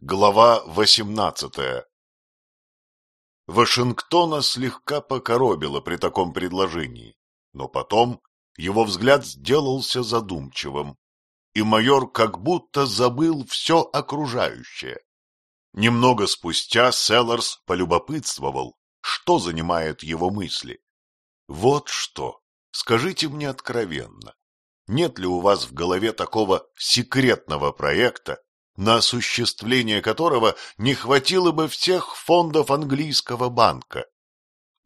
Глава 18 Вашингтона слегка покоробило при таком предложении, но потом его взгляд сделался задумчивым, и майор как будто забыл все окружающее. Немного спустя Селларс полюбопытствовал, что занимает его мысли. Вот что, скажите мне откровенно, нет ли у вас в голове такого секретного проекта, на осуществление которого не хватило бы всех фондов английского банка.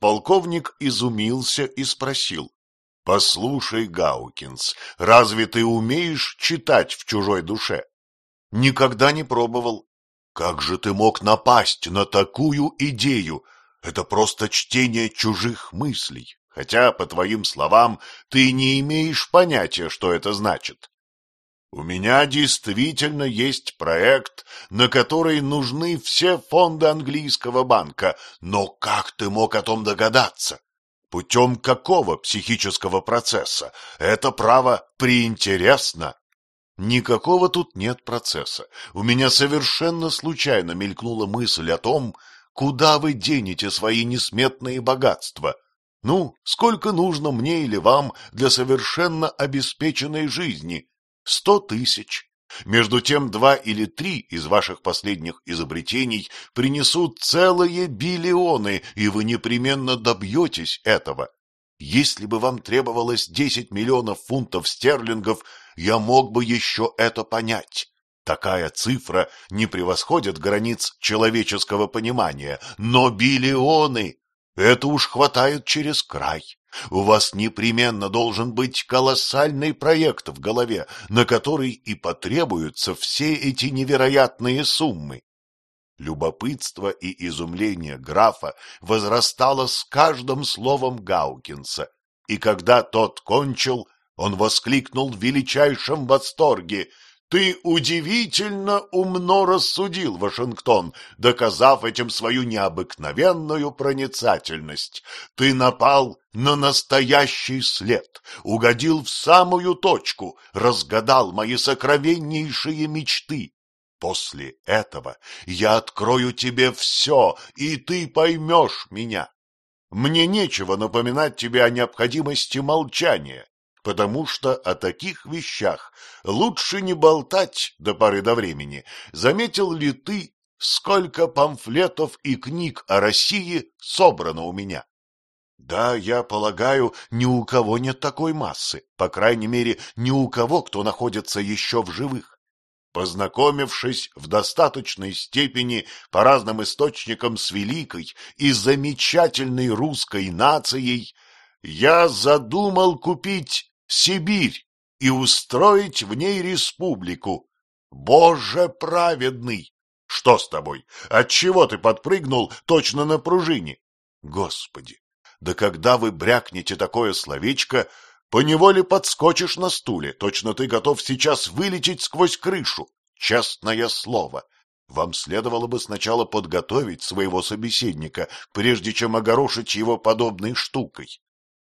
Полковник изумился и спросил. — Послушай, Гаукинс, разве ты умеешь читать в чужой душе? — Никогда не пробовал. — Как же ты мог напасть на такую идею? Это просто чтение чужих мыслей, хотя, по твоим словам, ты не имеешь понятия, что это значит. У меня действительно есть проект, на который нужны все фонды английского банка, но как ты мог о том догадаться? Путем какого психического процесса? Это право приинтересно. Никакого тут нет процесса. У меня совершенно случайно мелькнула мысль о том, куда вы денете свои несметные богатства. Ну, сколько нужно мне или вам для совершенно обеспеченной жизни? Сто тысяч. Между тем, два или три из ваших последних изобретений принесут целые биллионы, и вы непременно добьетесь этого. Если бы вам требовалось десять миллионов фунтов стерлингов, я мог бы еще это понять. Такая цифра не превосходит границ человеческого понимания, но биллионы — это уж хватает через край. У вас непременно должен быть колоссальный проект в голове, на который и потребуются все эти невероятные суммы. Любопытство и изумление графа возрастало с каждым словом Гаукинса, и когда тот кончил, он воскликнул в величайшем восторге — ты удивительно умно рассудил, Вашингтон, доказав этим свою необыкновенную проницательность. Ты напал на настоящий след, угодил в самую точку, разгадал мои сокровеннейшие мечты. После этого я открою тебе все, и ты поймешь меня. Мне нечего напоминать тебе о необходимости молчания потому что о таких вещах лучше не болтать до поры до времени. Заметил ли ты, сколько памфлетов и книг о России собрано у меня? Да, я полагаю, ни у кого нет такой массы, по крайней мере, ни у кого, кто находится еще в живых. Познакомившись в достаточной степени по разным источникам с великой и замечательной русской нацией, я задумал купить Сибирь и устроить в ней республику. Боже праведный! Что с тобой? Отчего ты подпрыгнул точно на пружине? Господи! Да когда вы брякнете такое словечко, поневоле подскочишь на стуле, точно ты готов сейчас вылететь сквозь крышу. Честное слово, вам следовало бы сначала подготовить своего собеседника, прежде чем огорошить его подобной штукой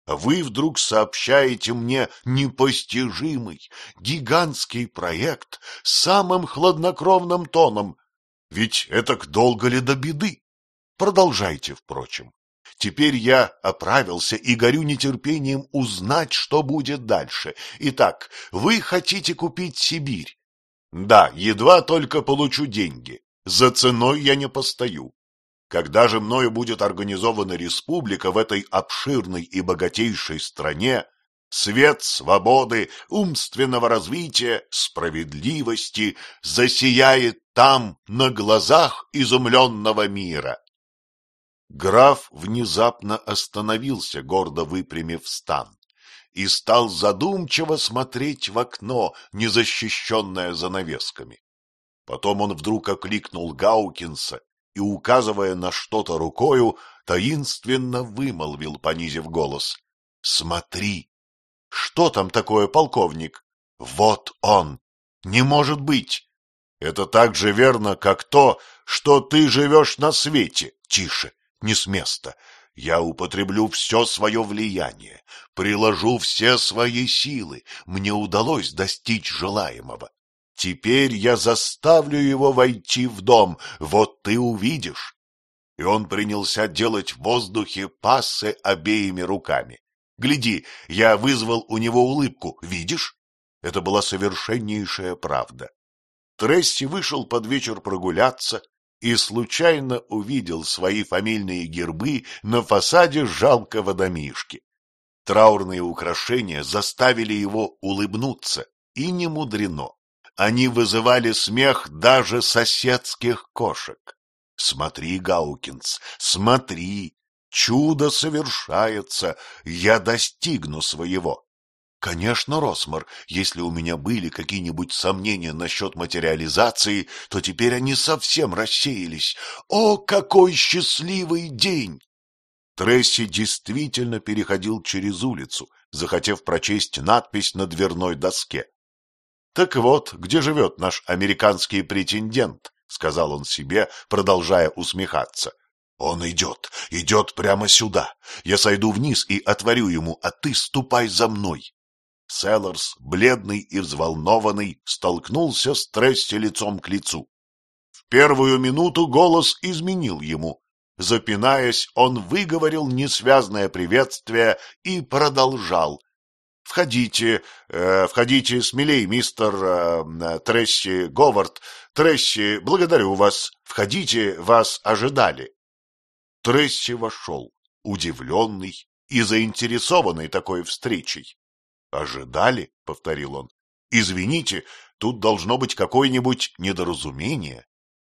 вы вдруг сообщаете мне непостижимый, гигантский проект самым хладнокровным тоном. Ведь это долго ли до беды? Продолжайте, впрочем. Теперь я оправился и горю нетерпением узнать, что будет дальше. Итак, вы хотите купить Сибирь? Да, едва только получу деньги. За ценой я не постою. Когда же мною будет организована республика в этой обширной и богатейшей стране, свет свободы, умственного развития, справедливости засияет там на глазах изумленного мира. Граф внезапно остановился, гордо выпрямив стан, и стал задумчиво смотреть в окно, незащищенное занавесками. Потом он вдруг окликнул Гаукинса и, указывая на что-то рукою, таинственно вымолвил, понизив голос. — Смотри! — Что там такое, полковник? — Вот он! Не может быть! Это так же верно, как то, что ты живешь на свете. Тише, не с места. Я употреблю все свое влияние, приложу все свои силы. Мне удалось достичь желаемого. Теперь я заставлю его войти в дом, вот ты увидишь. И он принялся делать в воздухе пассы обеими руками. Гляди, я вызвал у него улыбку, видишь? Это была совершеннейшая правда. Тресси вышел под вечер прогуляться и случайно увидел свои фамильные гербы на фасаде жалкого домишки. Траурные украшения заставили его улыбнуться, и не мудрено. Они вызывали смех даже соседских кошек. Смотри, Гаукинс, смотри, чудо совершается, я достигну своего. Конечно, Росмар, если у меня были какие-нибудь сомнения насчет материализации, то теперь они совсем рассеялись. О, какой счастливый день! Тресси действительно переходил через улицу, захотев прочесть надпись на дверной доске. Так вот, где живет наш американский претендент, — сказал он себе, продолжая усмехаться. Он идет, идет прямо сюда. Я сойду вниз и отворю ему, а ты ступай за мной. Селлорс, бледный и взволнованный, столкнулся с Тресси лицом к лицу. В первую минуту голос изменил ему. Запинаясь, он выговорил несвязное приветствие и продолжал, Входите, э, входите смелей, мистер э, Тресси Говард. Тресси, благодарю вас. Входите, вас ожидали. Тресси вошел, удивленный и заинтересованный такой встречей. «Ожидали?» — повторил он. «Извините, тут должно быть какое-нибудь недоразумение».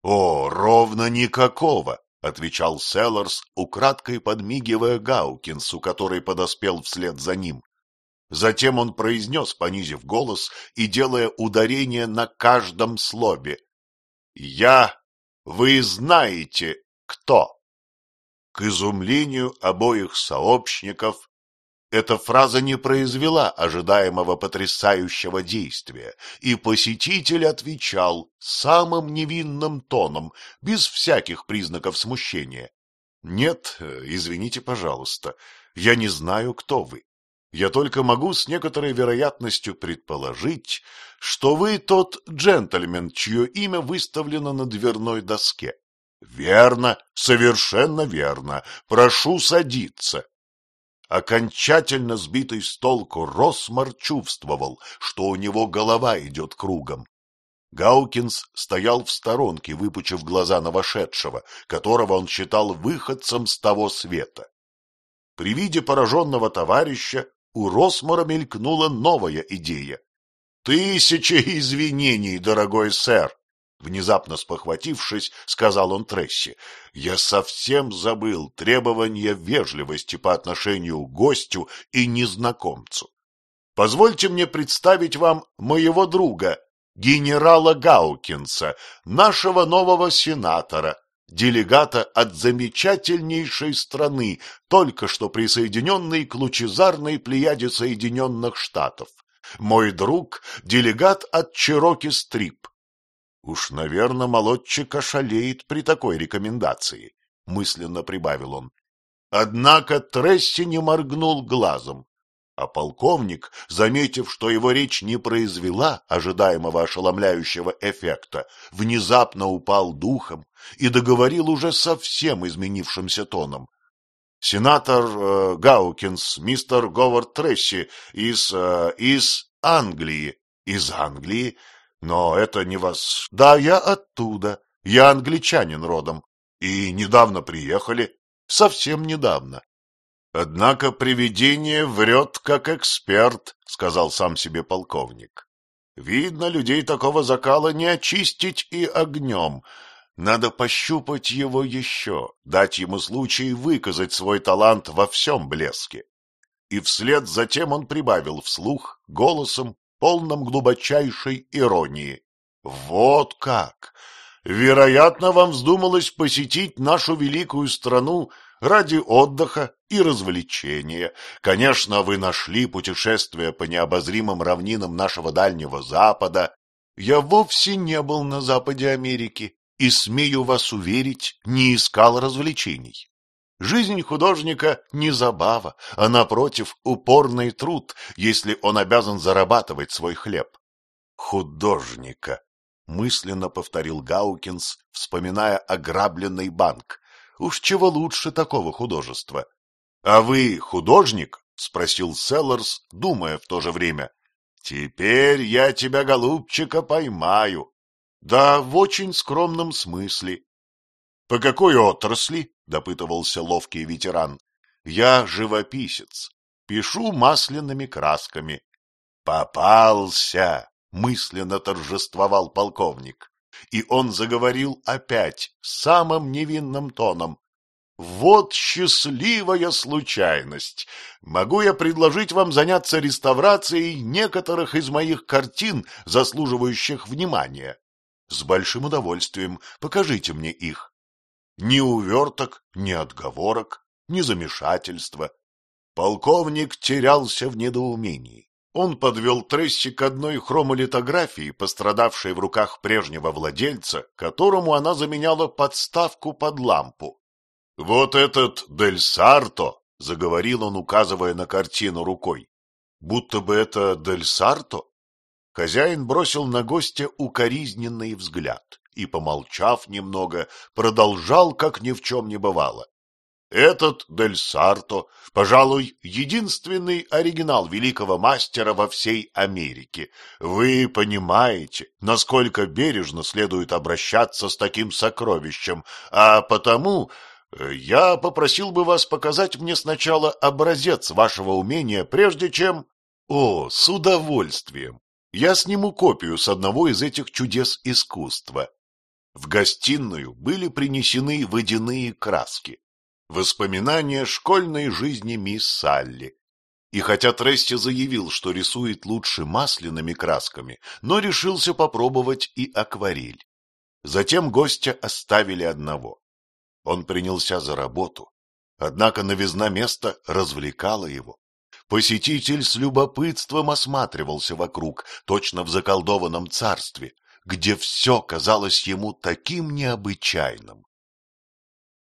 «О, ровно никакого!» — отвечал Селлорс, украдкой подмигивая Гаукинсу, который подоспел вслед за ним. Затем он произнес, понизив голос и делая ударение на каждом слове. «Я, вы знаете, кто?» К изумлению обоих сообщников эта фраза не произвела ожидаемого потрясающего действия, и посетитель отвечал самым невинным тоном, без всяких признаков смущения. «Нет, извините, пожалуйста, я не знаю, кто вы. Я только могу с некоторой вероятностью предположить, что вы тот джентльмен, чье имя выставлено на дверной доске. Верно, совершенно верно. Прошу садиться. Окончательно сбитый с толку Росмар чувствовал, что у него голова идет кругом. Гаукинс стоял в сторонке, выпучив глаза на вошедшего, которого он считал выходцем с того света. При виде пораженного товарища у Росмора мелькнула новая идея. «Тысяча извинений, дорогой сэр!» Внезапно спохватившись, сказал он Тресси, «Я совсем забыл требования вежливости по отношению к гостю и незнакомцу. Позвольте мне представить вам моего друга, генерала Гаукинса, нашего нового сенатора, делегата от замечательнейшей страны, только что присоединенной к лучезарной плеяде Соединенных Штатов. Мой друг — делегат от Чироки-Стрип. Уж, наверное, молодчик ошалеет при такой рекомендации, — мысленно прибавил он. Однако Тресси не моргнул глазом. А полковник, заметив, что его речь не произвела ожидаемого ошеломляющего эффекта, внезапно упал духом и договорил уже совсем изменившимся тоном. «Сенатор э, Гаукинс, мистер Говард Тресси из... Э, из Англии». «Из Англии? Но это не вас...» «Да, я оттуда. Я англичанин родом. И недавно приехали. Совсем недавно. Однако привидение врет как эксперт, сказал сам себе полковник. Видно, людей такого закала не очистить и огнем. Надо пощупать его еще, дать ему случай выказать свой талант во всем блеске. И вслед затем он прибавил вслух голосом, полным глубочайшей иронии. Вот как! Вероятно, вам вздумалось посетить нашу великую страну ради отдыха и развлечения. Конечно, вы нашли путешествие по необозримым равнинам нашего Дальнего Запада. Я вовсе не был на Западе Америки и, смею вас уверить, не искал развлечений. Жизнь художника не забава, а, напротив, упорный труд, если он обязан зарабатывать свой хлеб. художника, мысленно повторил Гаукинс, вспоминая ограбленный банк. Уж чего лучше такого художества? А вы художник? спросил Селлерс, думая в то же время. Теперь я тебя, голубчика, поймаю. Да, в очень скромном смысле. По какой отрасли? допытывался ловкий ветеран. Я живописец. Пишу масляными красками. Попался! мысленно торжествовал полковник. И он заговорил опять самым невинным тоном. Вот счастливая случайность. Могу я предложить вам заняться реставрацией некоторых из моих картин, заслуживающих внимания? С большим удовольствием покажите мне их. Ни уверток, ни отговорок, ни замешательства. Полковник терялся в недоумении. Он подвел Тресси к одной хромолитографии, пострадавшей в руках прежнего владельца, которому она заменяла подставку под лампу. — Вот этот Дель Сарто, — заговорил он, указывая на картину рукой. — Будто бы это Дель Сарто? Хозяин бросил на гостя укоризненный взгляд и, помолчав немного, продолжал, как ни в чем не бывало. Этот Дель Сарто, пожалуй, единственный оригинал великого мастера во всей Америке. Вы понимаете, насколько бережно следует обращаться с таким сокровищем, а потому э, я попросил бы вас показать мне сначала образец вашего умения, прежде чем... О, с удовольствием! Я сниму копию с одного из этих чудес искусства. В гостиную были принесены водяные краски. Воспоминания школьной жизни мисс Салли. И хотя Тресси заявил, что рисует лучше масляными красками, но решился попробовать и акварель. Затем гостя оставили одного. Он принялся за работу, однако новизна места развлекала его. Посетитель с любопытством осматривался вокруг, точно в заколдованном царстве, где все казалось ему таким необычайным.